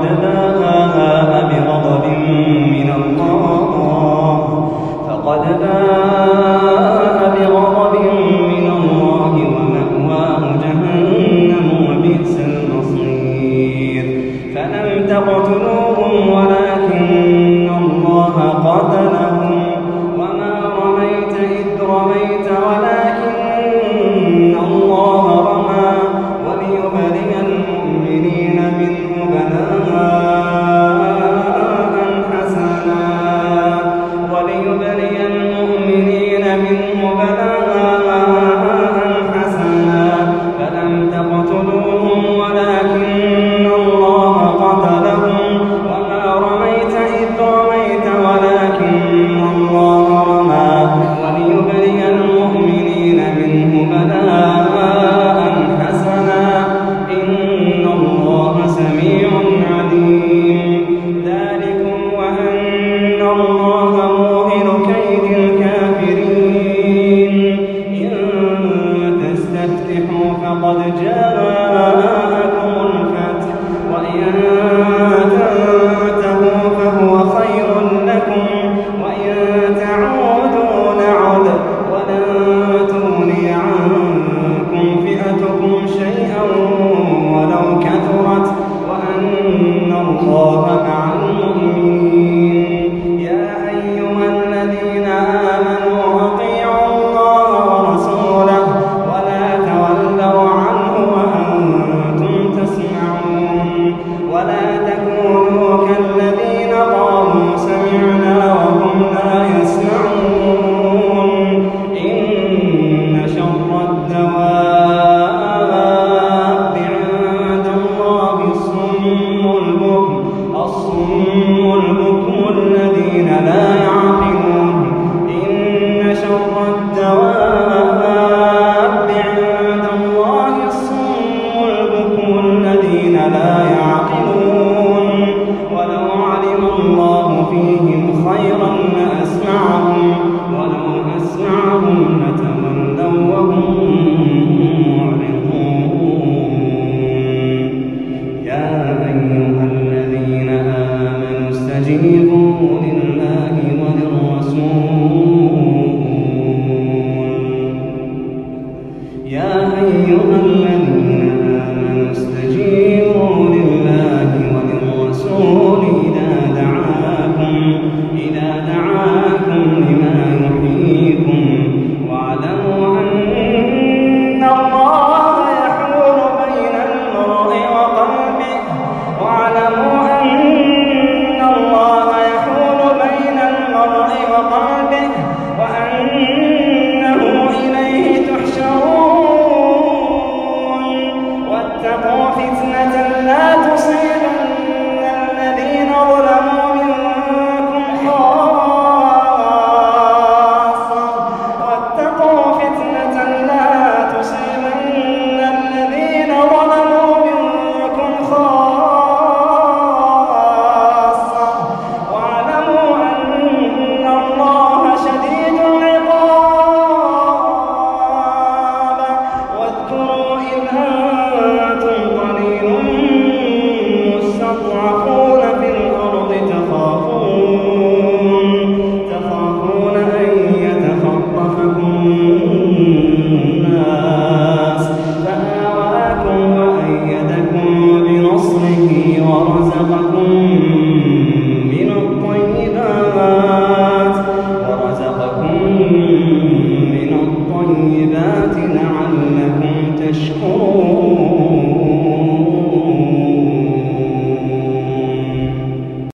فقد باء بغضب من الله. فقد باء بغضب من الله ومأواه جهنم وبئس المصير. فلم تقتل يا أيها الذين